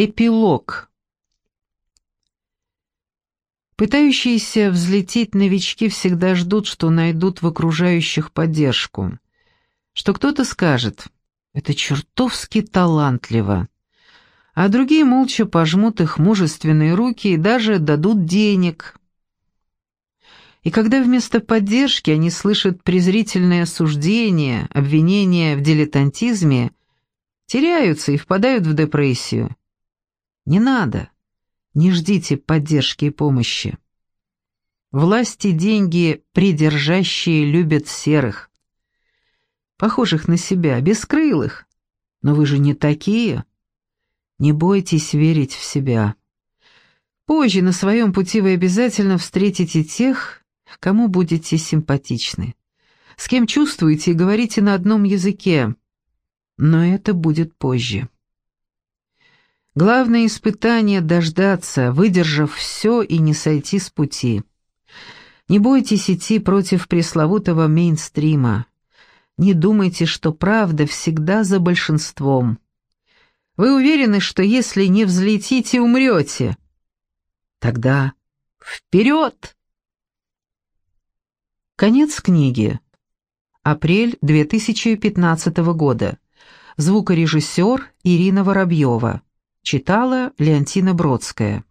Эпилог. Пытающиеся взлететь новички всегда ждут, что найдут в окружающих поддержку. Что кто-то скажет «это чертовски талантливо», а другие молча пожмут их мужественные руки и даже дадут денег. И когда вместо поддержки они слышат презрительное осуждение, обвинение в дилетантизме, теряются и впадают в депрессию. Не надо. Не ждите поддержки и помощи. Власти деньги придержащие любят серых. Похожих на себя, бескрылых. Но вы же не такие. Не бойтесь верить в себя. Позже на своем пути вы обязательно встретите тех, кому будете симпатичны. С кем чувствуете и говорите на одном языке. Но это будет позже. Главное испытание — дождаться, выдержав все и не сойти с пути. Не бойтесь идти против пресловутого мейнстрима. Не думайте, что правда всегда за большинством. Вы уверены, что если не взлетите, умрете? Тогда вперед! Конец книги. Апрель 2015 года. Звукорежиссер Ирина Воробьева. Читала Леонтина Бродская.